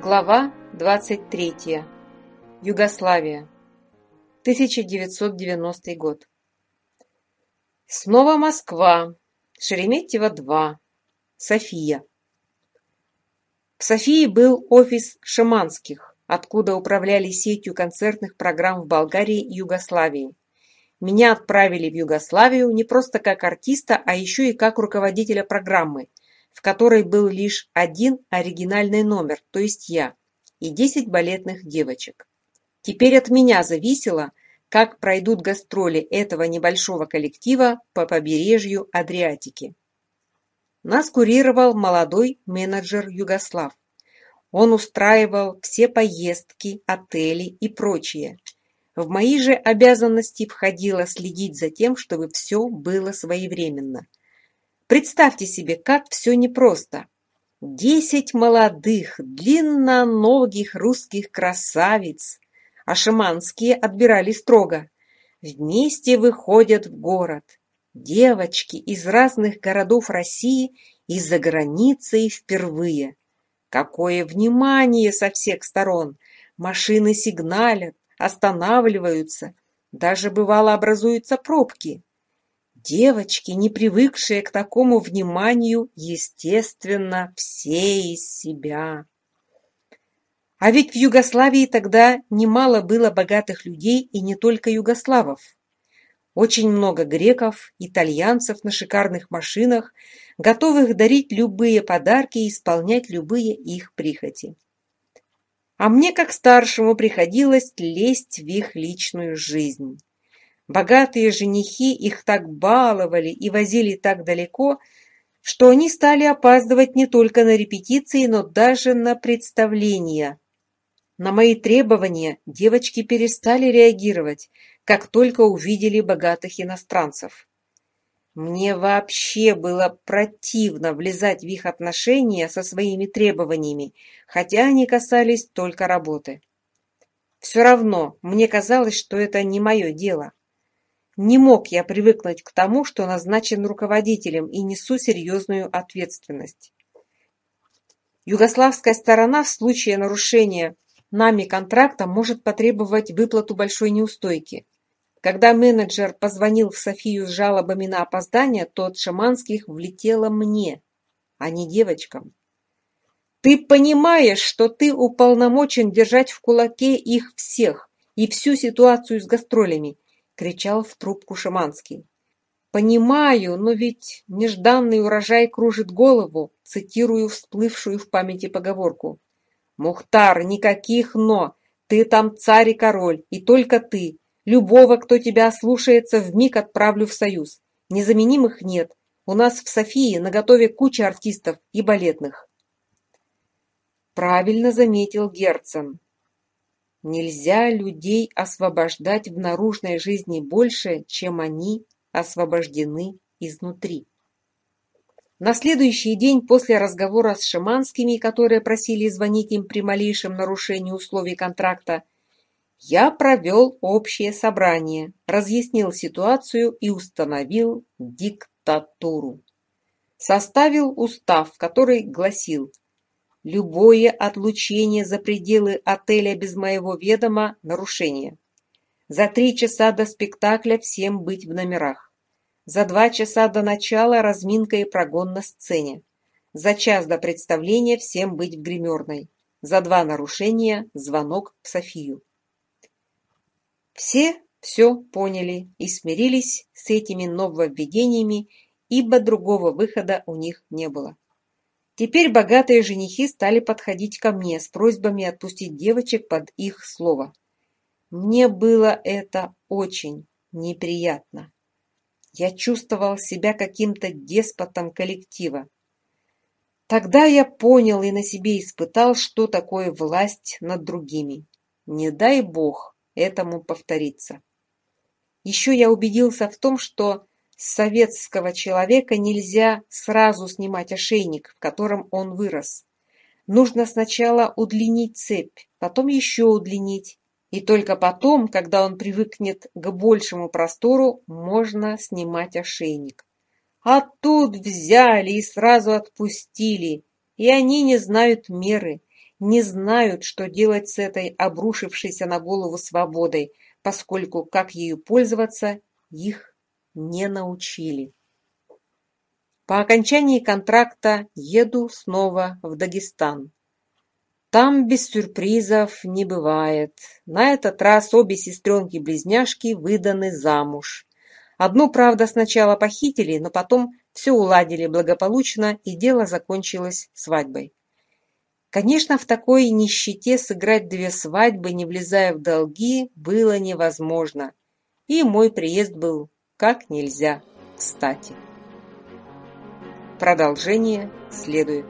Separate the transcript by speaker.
Speaker 1: Глава 23. Югославия. 1990 год. Снова Москва. Шереметьево-2. София. В Софии был офис Шиманских, откуда управляли сетью концертных программ в Болгарии и Югославии. Меня отправили в Югославию не просто как артиста, а еще и как руководителя программы – в которой был лишь один оригинальный номер, то есть я, и десять балетных девочек. Теперь от меня зависело, как пройдут гастроли этого небольшого коллектива по побережью Адриатики. Нас курировал молодой менеджер Югослав. Он устраивал все поездки, отели и прочее. В мои же обязанности входило следить за тем, чтобы все было своевременно – Представьте себе, как все непросто. Десять молодых, длинноногих русских красавиц, а шаманские отбирали строго, вместе выходят в город. Девочки из разных городов России и за границей впервые. Какое внимание со всех сторон! Машины сигналят, останавливаются, даже бывало образуются пробки. Девочки, не привыкшие к такому вниманию, естественно, все из себя. А ведь в Югославии тогда немало было богатых людей и не только югославов. Очень много греков, итальянцев на шикарных машинах, готовых дарить любые подарки и исполнять любые их прихоти. А мне, как старшему, приходилось лезть в их личную жизнь. Богатые женихи их так баловали и возили так далеко, что они стали опаздывать не только на репетиции, но даже на представления. На мои требования девочки перестали реагировать, как только увидели богатых иностранцев. Мне вообще было противно влезать в их отношения со своими требованиями, хотя они касались только работы. Все равно мне казалось, что это не мое дело. Не мог я привыкнуть к тому, что назначен руководителем и несу серьезную ответственность. Югославская сторона в случае нарушения нами контракта может потребовать выплату большой неустойки. Когда менеджер позвонил в Софию с жалобами на опоздание, то от Шаманских влетело мне, а не девочкам. Ты понимаешь, что ты уполномочен держать в кулаке их всех и всю ситуацию с гастролями, кричал в трубку Шиманский. «Понимаю, но ведь нежданный урожай кружит голову», цитирую всплывшую в памяти поговорку. «Мухтар, никаких «но». Ты там царь и король, и только ты. Любого, кто тебя слушается, вмиг отправлю в союз. Незаменимых нет. У нас в Софии наготове куча артистов и балетных». Правильно заметил Герцен. Нельзя людей освобождать в наружной жизни больше, чем они освобождены изнутри. На следующий день после разговора с шаманскими, которые просили звонить им при малейшем нарушении условий контракта, я провел общее собрание, разъяснил ситуацию и установил диктатуру. Составил устав, который гласил – Любое отлучение за пределы отеля без моего ведома – нарушение. За три часа до спектакля всем быть в номерах. За два часа до начала разминка и прогон на сцене. За час до представления всем быть в гримерной. За два нарушения – звонок в Софию. Все все поняли и смирились с этими нововведениями, ибо другого выхода у них не было. Теперь богатые женихи стали подходить ко мне с просьбами отпустить девочек под их слово. Мне было это очень неприятно. Я чувствовал себя каким-то деспотом коллектива. Тогда я понял и на себе испытал, что такое власть над другими. Не дай бог этому повториться. Еще я убедился в том, что советского человека нельзя сразу снимать ошейник, в котором он вырос. Нужно сначала удлинить цепь, потом еще удлинить. И только потом, когда он привыкнет к большему простору, можно снимать ошейник. А тут взяли и сразу отпустили. И они не знают меры, не знают, что делать с этой обрушившейся на голову свободой, поскольку как ею пользоваться их не научили. По окончании контракта еду снова в Дагестан. Там без сюрпризов не бывает. На этот раз обе сестренки-близняшки выданы замуж. Одну, правда, сначала похитили, но потом все уладили благополучно, и дело закончилось свадьбой. Конечно, в такой нищете сыграть две свадьбы, не влезая в долги, было невозможно. И мой приезд был как нельзя кстати. Продолжение следует.